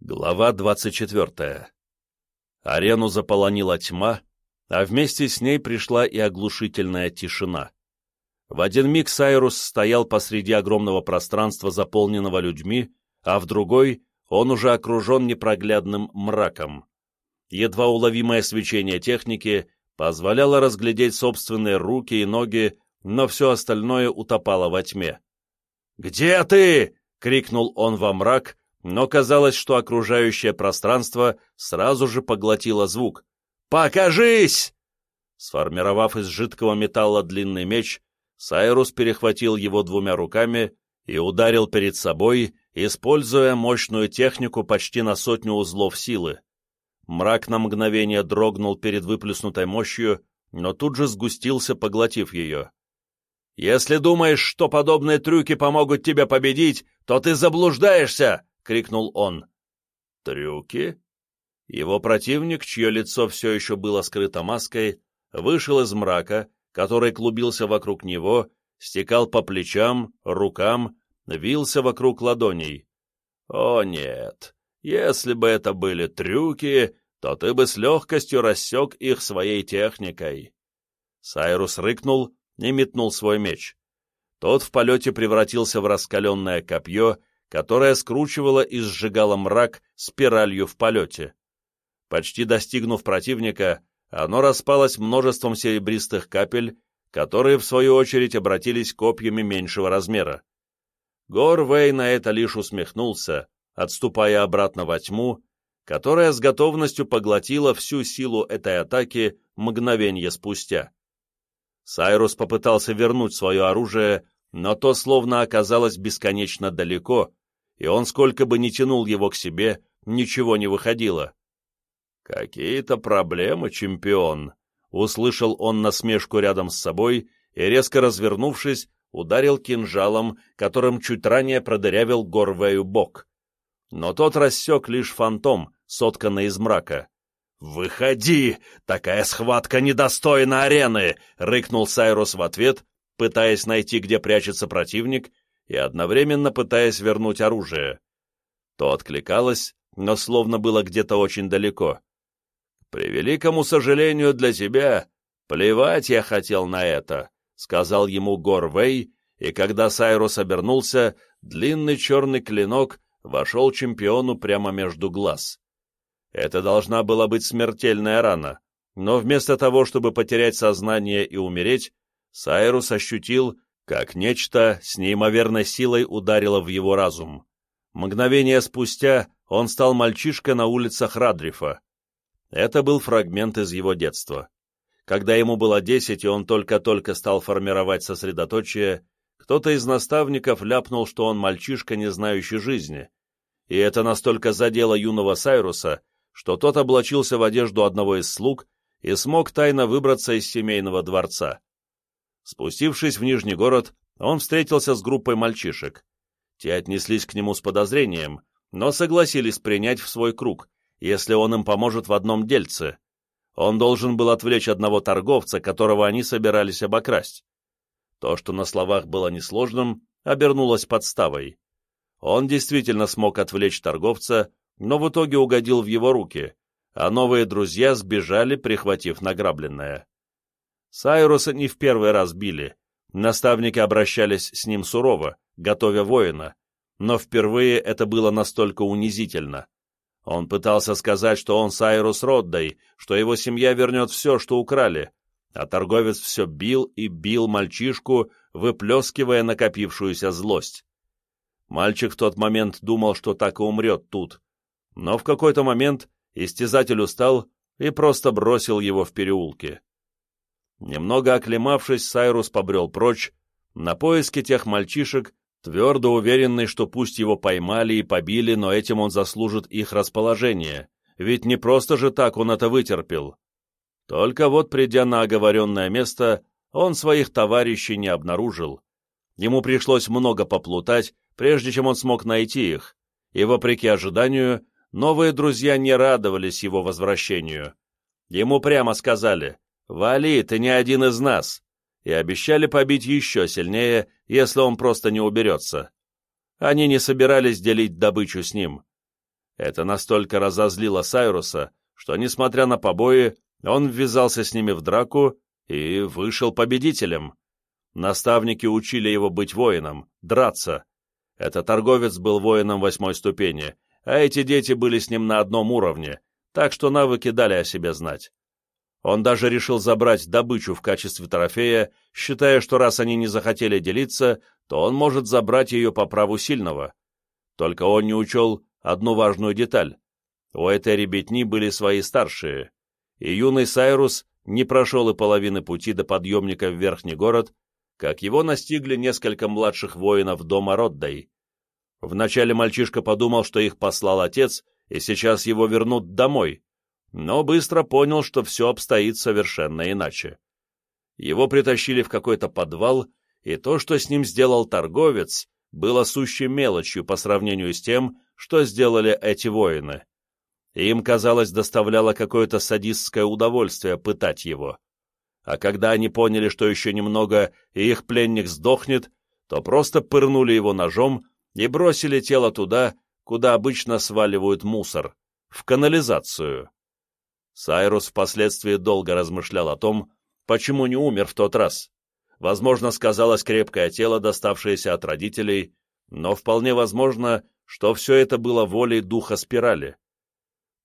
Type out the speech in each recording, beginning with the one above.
Глава 24. Арену заполонила тьма, а вместе с ней пришла и оглушительная тишина. В один миг Сайрус стоял посреди огромного пространства, заполненного людьми, а в другой он уже окружен непроглядным мраком. Едва уловимое свечение техники позволяло разглядеть собственные руки и ноги, но все остальное утопало во тьме. «Где ты?» — крикнул он во мрак, но казалось, что окружающее пространство сразу же поглотило звук. «Покажись!» Сформировав из жидкого металла длинный меч, Сайрус перехватил его двумя руками и ударил перед собой, используя мощную технику почти на сотню узлов силы. Мрак на мгновение дрогнул перед выплеснутой мощью, но тут же сгустился, поглотив ее. «Если думаешь, что подобные трюки помогут тебе победить, то ты заблуждаешься!» — крикнул он. «Трюки?» Его противник, чье лицо все еще было скрыто маской, вышел из мрака, который клубился вокруг него, стекал по плечам, рукам, вился вокруг ладоней. «О нет, если бы это были трюки, то ты бы с легкостью рассек их своей техникой». Сайрус рыкнул и метнул свой меч. Тот в полете превратился в раскаленное копье, которая скручивала и сжигала мрак спиралью в полете. Почти достигнув противника, оно распалось множеством серебристых капель, которые, в свою очередь, обратились копьями меньшего размера. Горвей на это лишь усмехнулся, отступая обратно во тьму, которая с готовностью поглотила всю силу этой атаки мгновенье спустя. Сайрус попытался вернуть свое оружие, но то словно оказалось бесконечно далеко, и он сколько бы ни тянул его к себе, ничего не выходило. «Какие-то проблемы, чемпион!» — услышал он насмешку рядом с собой и, резко развернувшись, ударил кинжалом, которым чуть ранее продырявил Горвею бок. Но тот рассек лишь фантом, сотканный из мрака. «Выходи! Такая схватка недостойна арены!» — рыкнул Сайрус в ответ, пытаясь найти, где прячется противник, и одновременно пытаясь вернуть оружие. То откликалось, но словно было где-то очень далеко. «К превеликому сожалению для тебя, плевать я хотел на это», — сказал ему Горвей, и когда Сайрус обернулся, длинный черный клинок вошел чемпиону прямо между глаз. Это должна была быть смертельная рана, но вместо того, чтобы потерять сознание и умереть, Сайрус ощутил, как нечто с неимоверной силой ударило в его разум. Мгновение спустя он стал мальчишкой на улицах Радрифа. Это был фрагмент из его детства. Когда ему было десять, и он только-только стал формировать сосредоточие, кто-то из наставников ляпнул, что он мальчишка, не знающий жизни. И это настолько задело юного Сайруса, что тот облачился в одежду одного из слуг и смог тайно выбраться из семейного дворца. Спустившись в Нижний город, он встретился с группой мальчишек. Те отнеслись к нему с подозрением, но согласились принять в свой круг, если он им поможет в одном дельце. Он должен был отвлечь одного торговца, которого они собирались обокрасть. То, что на словах было несложным, обернулось подставой. Он действительно смог отвлечь торговца, но в итоге угодил в его руки, а новые друзья сбежали, прихватив награбленное. Сайруса не в первый раз били. Наставники обращались с ним сурово, готовя воина. Но впервые это было настолько унизительно. Он пытался сказать, что он Сайрус Роддай, что его семья вернет все, что украли, а торговец все бил и бил мальчишку, выплескивая накопившуюся злость. Мальчик в тот момент думал, что так и умрет тут. Но в какой-то момент истязатель устал и просто бросил его в переулке. Немного оклемавшись, Сайрус побрел прочь, на поиски тех мальчишек, твердо уверенный, что пусть его поймали и побили, но этим он заслужит их расположение, ведь не просто же так он это вытерпел. Только вот, придя на оговоренное место, он своих товарищей не обнаружил. Ему пришлось много поплутать, прежде чем он смог найти их, и, вопреки ожиданию, новые друзья не радовались его возвращению. Ему прямо сказали «Вали, ты не один из нас!» и обещали побить еще сильнее, если он просто не уберется. Они не собирались делить добычу с ним. Это настолько разозлило Сайруса, что, несмотря на побои, он ввязался с ними в драку и вышел победителем. Наставники учили его быть воином, драться. Этот торговец был воином восьмой ступени, а эти дети были с ним на одном уровне, так что навыки дали о себе знать. Он даже решил забрать добычу в качестве трофея, считая, что раз они не захотели делиться, то он может забрать ее по праву сильного. Только он не учел одну важную деталь. У этой ребятни были свои старшие, и юный Сайрус не прошел и половины пути до подъемника в Верхний город, как его настигли несколько младших воинов дома Роддай. Вначале мальчишка подумал, что их послал отец, и сейчас его вернут домой, но быстро понял, что все обстоит совершенно иначе. Его притащили в какой-то подвал, и то, что с ним сделал торговец, было сущей мелочью по сравнению с тем, что сделали эти воины. Им, казалось, доставляло какое-то садистское удовольствие пытать его. А когда они поняли, что еще немного и их пленник сдохнет, то просто пырнули его ножом и бросили тело туда, куда обычно сваливают мусор, в канализацию. Сайрус впоследствии долго размышлял о том, почему не умер в тот раз. Возможно, сказалось крепкое тело, доставшееся от родителей, но вполне возможно, что все это было волей духа спирали.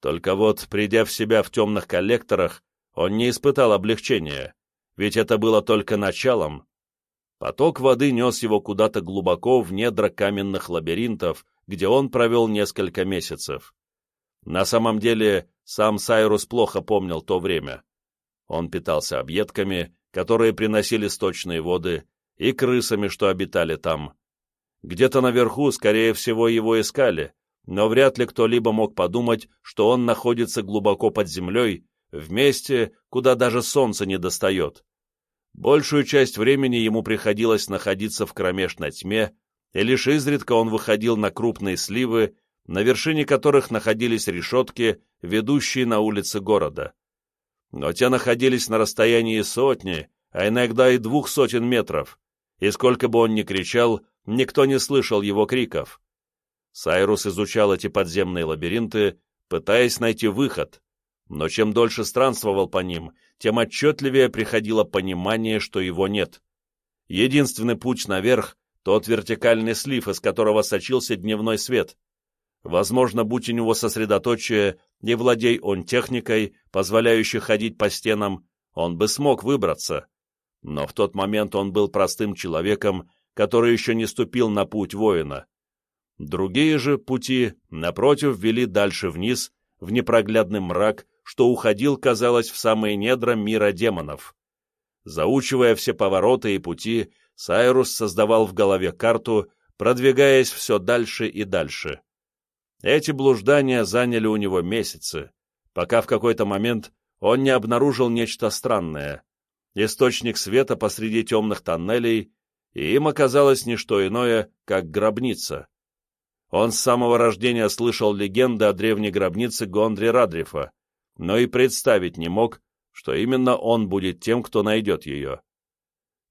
Только вот, придя в себя в темных коллекторах, он не испытал облегчения, ведь это было только началом. Поток воды нес его куда-то глубоко в недра каменных лабиринтов, где он провел несколько месяцев. На самом деле, сам Сайрус плохо помнил то время. Он питался объедками, которые приносили сточные воды, и крысами, что обитали там. Где-то наверху, скорее всего, его искали, но вряд ли кто-либо мог подумать, что он находится глубоко под землей, в месте, куда даже солнце не достает. Большую часть времени ему приходилось находиться в кромешной тьме, и лишь изредка он выходил на крупные сливы на вершине которых находились решетки, ведущие на улицы города. Но те находились на расстоянии сотни, а иногда и двух сотен метров, и сколько бы он ни кричал, никто не слышал его криков. Сайрус изучал эти подземные лабиринты, пытаясь найти выход, но чем дольше странствовал по ним, тем отчетливее приходило понимание, что его нет. Единственный путь наверх — тот вертикальный слив, из которого сочился дневной свет — Возможно, будь у него сосредоточие, не владей он техникой, позволяющей ходить по стенам, он бы смог выбраться. Но в тот момент он был простым человеком, который еще не ступил на путь воина. Другие же пути, напротив, вели дальше вниз, в непроглядный мрак, что уходил, казалось, в самые недра мира демонов. Заучивая все повороты и пути, Сайрус создавал в голове карту, продвигаясь все дальше и дальше. Эти блуждания заняли у него месяцы, пока в какой-то момент он не обнаружил нечто странное. Источник света посреди темных тоннелей, и им оказалось не что иное, как гробница. Он с самого рождения слышал легенды о древней гробнице Гондри Радрифа, но и представить не мог, что именно он будет тем, кто найдет ее.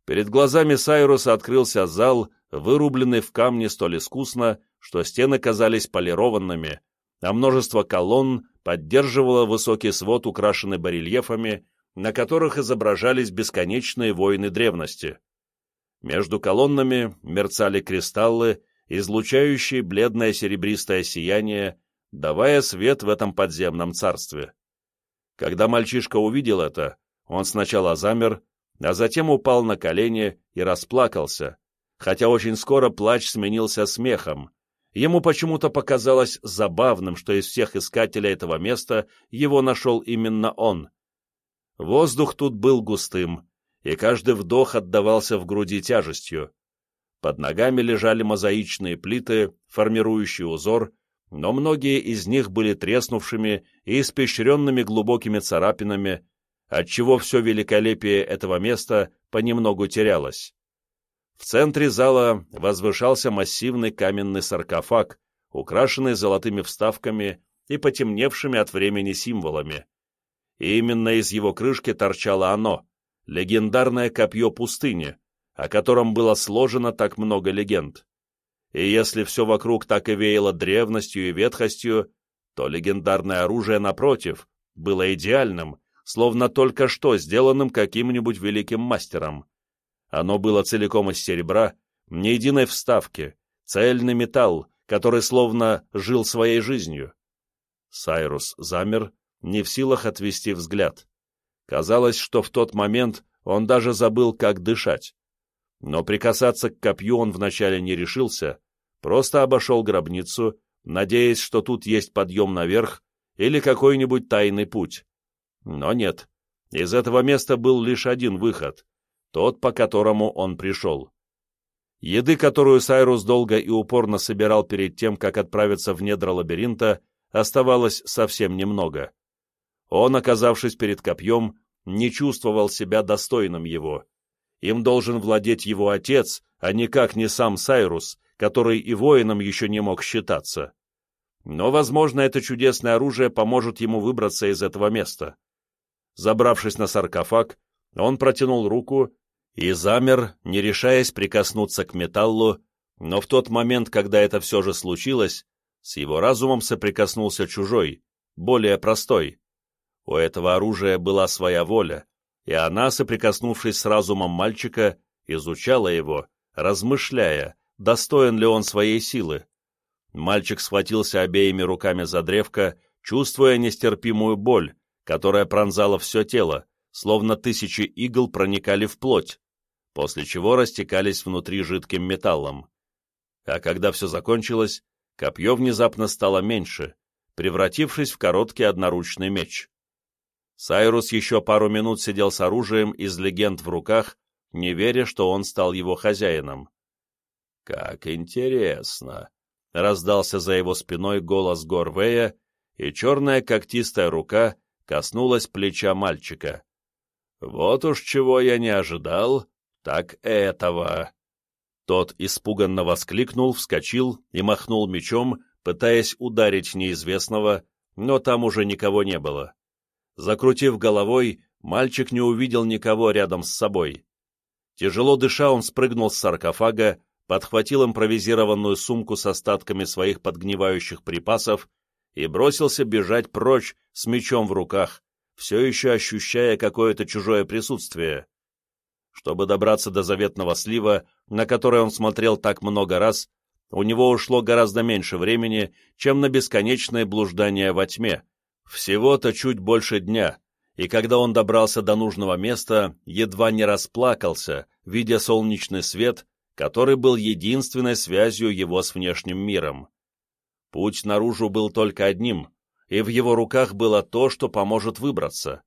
Перед глазами Сайруса открылся зал, вырубленный в камне столь искусно, что стены казались полированными, а множество колонн поддерживало высокий свод, украшенный барельефами, на которых изображались бесконечные войны древности. Между колоннами мерцали кристаллы, излучающие бледное серебристое сияние, давая свет в этом подземном царстве. Когда мальчишка увидел это, он сначала замер, а затем упал на колени и расплакался, хотя очень скоро плач сменился смехом, Ему почему-то показалось забавным, что из всех искателей этого места его нашел именно он. Воздух тут был густым, и каждый вдох отдавался в груди тяжестью. Под ногами лежали мозаичные плиты, формирующие узор, но многие из них были треснувшими и испещренными глубокими царапинами, отчего все великолепие этого места понемногу терялось. В центре зала возвышался массивный каменный саркофаг, украшенный золотыми вставками и потемневшими от времени символами. И именно из его крышки торчало оно, легендарное копье пустыни, о котором было сложено так много легенд. И если все вокруг так и веяло древностью и ветхостью, то легендарное оружие, напротив, было идеальным, словно только что сделанным каким-нибудь великим мастером. Оно было целиком из серебра, ни единой вставки, цельный металл, который словно жил своей жизнью. Сайрус замер, не в силах отвести взгляд. Казалось, что в тот момент он даже забыл, как дышать. Но прикасаться к копью он вначале не решился, просто обошел гробницу, надеясь, что тут есть подъем наверх или какой-нибудь тайный путь. Но нет, из этого места был лишь один выход, тот, по которому он пришел. Еды, которую Сайрус долго и упорно собирал перед тем, как отправиться в недра лабиринта, оставалось совсем немного. Он, оказавшись перед копьем, не чувствовал себя достойным его. Им должен владеть его отец, а никак не сам Сайрус, который и воином еще не мог считаться. Но, возможно, это чудесное оружие поможет ему выбраться из этого места. Забравшись на саркофаг, он протянул руку и замер, не решаясь прикоснуться к металлу, но в тот момент, когда это все же случилось, с его разумом соприкоснулся чужой, более простой. У этого оружия была своя воля, и она, соприкоснувшись с разумом мальчика, изучала его, размышляя, достоин ли он своей силы. Мальчик схватился обеими руками за древко, чувствуя нестерпимую боль, которая пронзала все тело, словно тысячи игл проникали в плоть, после чего растекались внутри жидким металлом. А когда все закончилось, копье внезапно стало меньше, превратившись в короткий одноручный меч. Сайрус еще пару минут сидел с оружием из легенд в руках, не веря, что он стал его хозяином. «Как интересно!» — раздался за его спиной голос Горвея, и черная когтистая рука коснулась плеча мальчика. «Вот уж чего я не ожидал, так этого!» Тот испуганно воскликнул, вскочил и махнул мечом, пытаясь ударить неизвестного, но там уже никого не было. Закрутив головой, мальчик не увидел никого рядом с собой. Тяжело дыша, он спрыгнул с саркофага, подхватил импровизированную сумку с остатками своих подгнивающих припасов и бросился бежать прочь с мечом в руках, все еще ощущая какое-то чужое присутствие. Чтобы добраться до заветного слива, на который он смотрел так много раз, у него ушло гораздо меньше времени, чем на бесконечное блуждание во тьме, всего-то чуть больше дня, и когда он добрался до нужного места, едва не расплакался, видя солнечный свет, который был единственной связью его с внешним миром. Путь наружу был только одним, и в его руках было то, что поможет выбраться.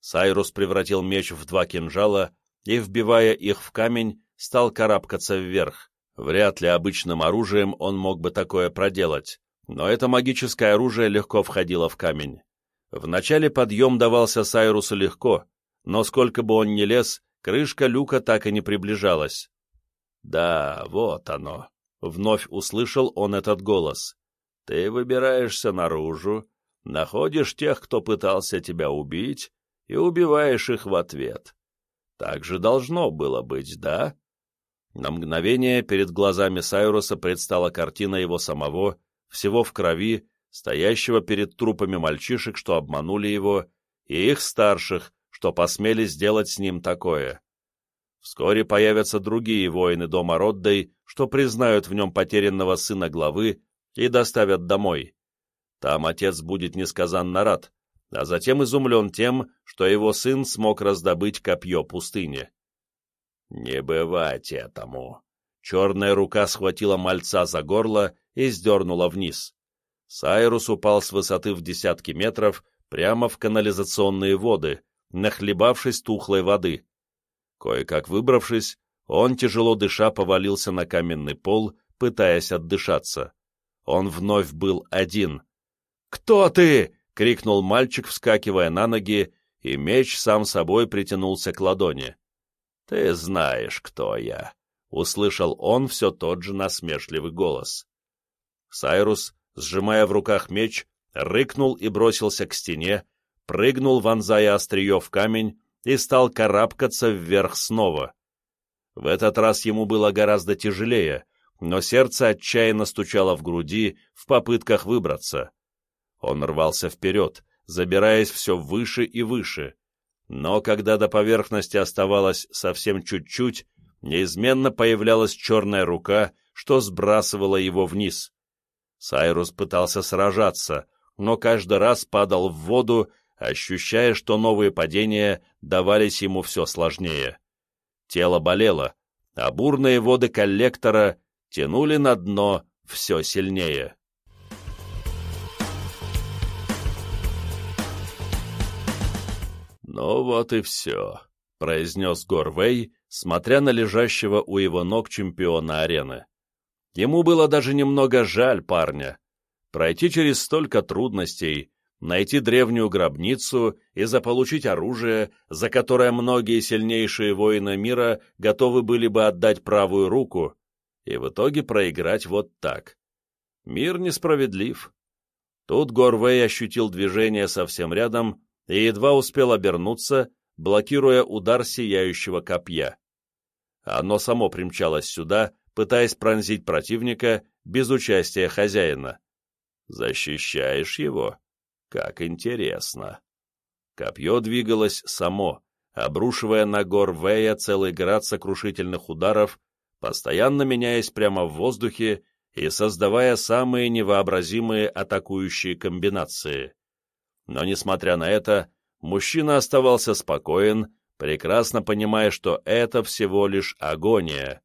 Сайрус превратил меч в два кинжала и, вбивая их в камень, стал карабкаться вверх. Вряд ли обычным оружием он мог бы такое проделать, но это магическое оружие легко входило в камень. Вначале подъем давался Сайрусу легко, но сколько бы он ни лез, крышка люка так и не приближалась. «Да, вот оно», — вновь услышал он этот голос. «Ты выбираешься наружу, находишь тех, кто пытался тебя убить, и убиваешь их в ответ. Так же должно было быть, да?» На мгновение перед глазами Сайруса предстала картина его самого, всего в крови, стоящего перед трупами мальчишек, что обманули его, и их старших, что посмели сделать с ним такое. Вскоре появятся другие воины дома Роддой, что признают в нем потерянного сына главы и доставят домой. Там отец будет несказанно рад, а затем изумлен тем, что его сын смог раздобыть копье пустыни. «Не бывать этому!» Черная рука схватила мальца за горло и сдернула вниз. Сайрус упал с высоты в десятки метров прямо в канализационные воды, нахлебавшись тухлой воды. Кое-как выбравшись, он, тяжело дыша, повалился на каменный пол, пытаясь отдышаться. Он вновь был один. «Кто ты?» — крикнул мальчик, вскакивая на ноги, и меч сам собой притянулся к ладони. «Ты знаешь, кто я», — услышал он все тот же насмешливый голос. Сайрус, сжимая в руках меч, рыкнул и бросился к стене, прыгнул, вонзая острие в камень, и стал карабкаться вверх снова. В этот раз ему было гораздо тяжелее, но сердце отчаянно стучало в груди в попытках выбраться. Он рвался вперед, забираясь все выше и выше, но когда до поверхности оставалось совсем чуть-чуть, неизменно появлялась черная рука, что сбрасывала его вниз. Сайрус пытался сражаться, но каждый раз падал в воду, ощущая, что новые падения давались ему все сложнее. Тело болело, а бурные воды коллектора тянули на дно все сильнее. «Ну вот и все», — произнес Горвей, смотря на лежащего у его ног чемпиона арены. Ему было даже немного жаль парня. Пройти через столько трудностей, найти древнюю гробницу и заполучить оружие, за которое многие сильнейшие воины мира готовы были бы отдать правую руку, и в итоге проиграть вот так. Мир несправедлив. Тут Горвей ощутил движение совсем рядом и едва успел обернуться, блокируя удар сияющего копья. Оно само примчалось сюда, пытаясь пронзить противника без участия хозяина. «Защищаешь его? Как интересно!» Копье двигалось само, обрушивая на гор Вэя целый град сокрушительных ударов, постоянно меняясь прямо в воздухе и создавая самые невообразимые атакующие комбинации. Но, несмотря на это, мужчина оставался спокоен, прекрасно понимая, что это всего лишь агония.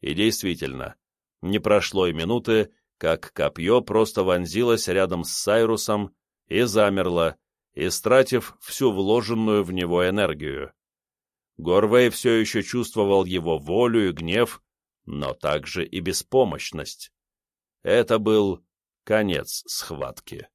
И действительно, не прошло и минуты, как копье просто вонзилось рядом с Сайрусом и замерло, истратив всю вложенную в него энергию. Горвей все еще чувствовал его волю и гнев, но также и беспомощность. Это был конец схватки.